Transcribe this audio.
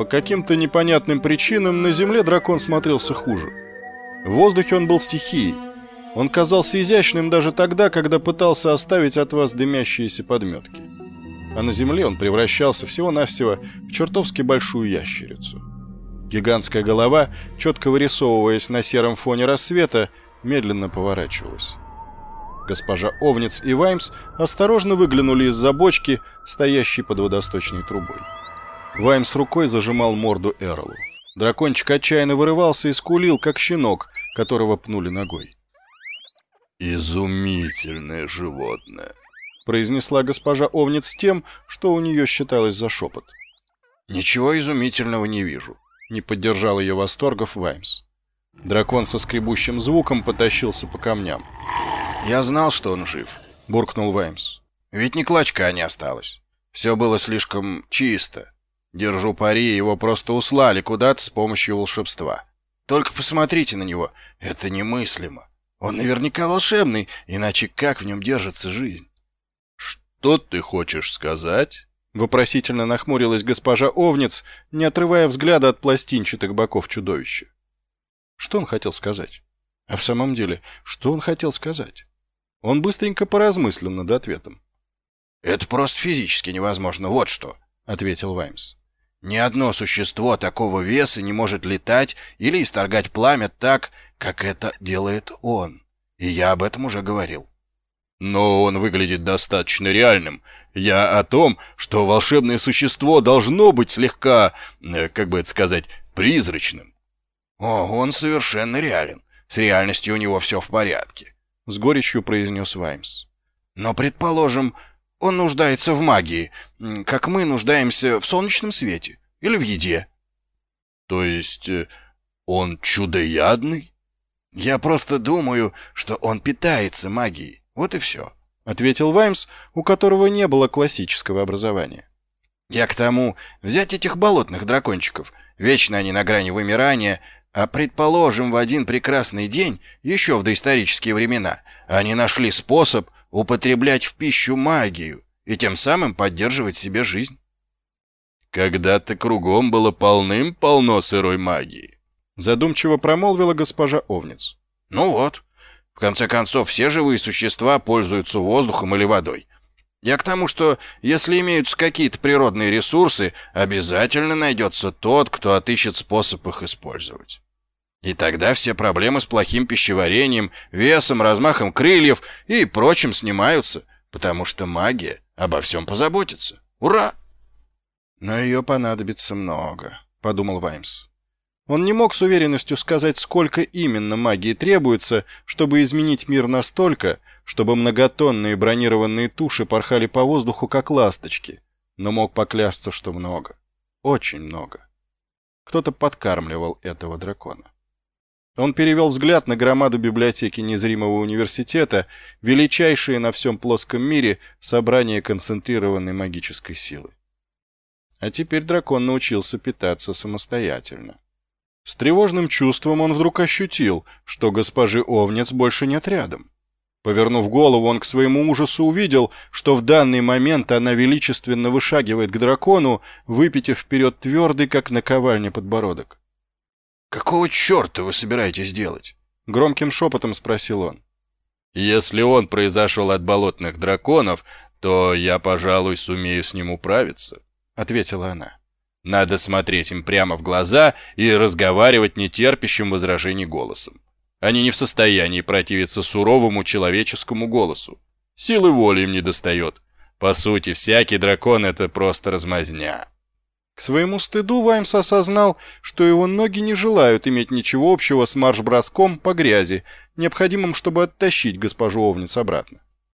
По каким-то непонятным причинам на земле дракон смотрелся хуже. В воздухе он был стихией. Он казался изящным даже тогда, когда пытался оставить от вас дымящиеся подметки. А на земле он превращался всего-навсего в чертовски большую ящерицу. Гигантская голова, четко вырисовываясь на сером фоне рассвета, медленно поворачивалась. Госпожа Овниц и Ваймс осторожно выглянули из-за бочки, стоящей под водосточной трубой. Ваймс рукой зажимал морду Эрлу. Дракончик отчаянно вырывался и скулил, как щенок, которого пнули ногой. «Изумительное животное», — произнесла госпожа Овниц тем, что у нее считалось за шепот. «Ничего изумительного не вижу», — не поддержал ее восторгов Ваймс. Дракон со скребущим звуком потащился по камням. «Я знал, что он жив», — буркнул Ваймс. «Ведь ни клочка не осталось. Все было слишком чисто. Держу пари, его просто услали куда-то с помощью волшебства. Только посмотрите на него, это немыслимо. Он наверняка волшебный, иначе как в нем держится жизнь?» «Что ты хочешь сказать?» Вопросительно нахмурилась госпожа Овниц, не отрывая взгляда от пластинчатых боков чудовища. Что он хотел сказать? А в самом деле, что он хотел сказать? Он быстренько поразмыслил над ответом. «Это просто физически невозможно, вот что», — ответил Ваймс. «Ни одно существо такого веса не может летать или исторгать пламя так, как это делает он. И я об этом уже говорил». «Но он выглядит достаточно реальным. Я о том, что волшебное существо должно быть слегка, э, как бы это сказать, призрачным». «О, он совершенно реален. С реальностью у него все в порядке с горечью произнес Ваймс. Но, предположим, он нуждается в магии, как мы нуждаемся в солнечном свете или в еде. То есть э, он чудоядный? Я просто думаю, что он питается магией. Вот и все. — ответил Ваймс, у которого не было классического образования. «Я к тому, взять этих болотных дракончиков, вечно они на грани вымирания, а предположим, в один прекрасный день, еще в доисторические времена, они нашли способ употреблять в пищу магию и тем самым поддерживать себе жизнь. Когда-то кругом было полным-полно сырой магии. Задумчиво промолвила госпожа Овниц. Ну вот. В конце концов, все живые существа пользуются воздухом или водой. Я к тому, что если имеются какие-то природные ресурсы, обязательно найдется тот, кто отыщет способ их использовать. И тогда все проблемы с плохим пищеварением, весом, размахом крыльев и прочим снимаются, потому что магия обо всем позаботится. Ура! Но ее понадобится много, подумал Ваймс. Он не мог с уверенностью сказать, сколько именно магии требуется, чтобы изменить мир настолько, чтобы многотонные бронированные туши порхали по воздуху, как ласточки, но мог поклясться, что много. Очень много. Кто-то подкармливал этого дракона. Он перевел взгляд на громаду библиотеки незримого университета, величайшее на всем плоском мире собрание концентрированной магической силы. А теперь дракон научился питаться самостоятельно. С тревожным чувством он вдруг ощутил, что госпожи Овнец больше нет рядом. Повернув голову, он к своему ужасу увидел, что в данный момент она величественно вышагивает к дракону, выпитив вперед твердый, как наковальня, подбородок. «Какого черта вы собираетесь делать?» — громким шепотом спросил он. «Если он произошел от болотных драконов, то я, пожалуй, сумею с ним управиться», — ответила она. «Надо смотреть им прямо в глаза и разговаривать нетерпящим возражений голосом. Они не в состоянии противиться суровому человеческому голосу. Силы воли им не достает. По сути, всякий дракон — это просто размазня». К своему стыду Ваймс осознал, что его ноги не желают иметь ничего общего с марш-броском по грязи, необходимым, чтобы оттащить госпожу Овниц обратно.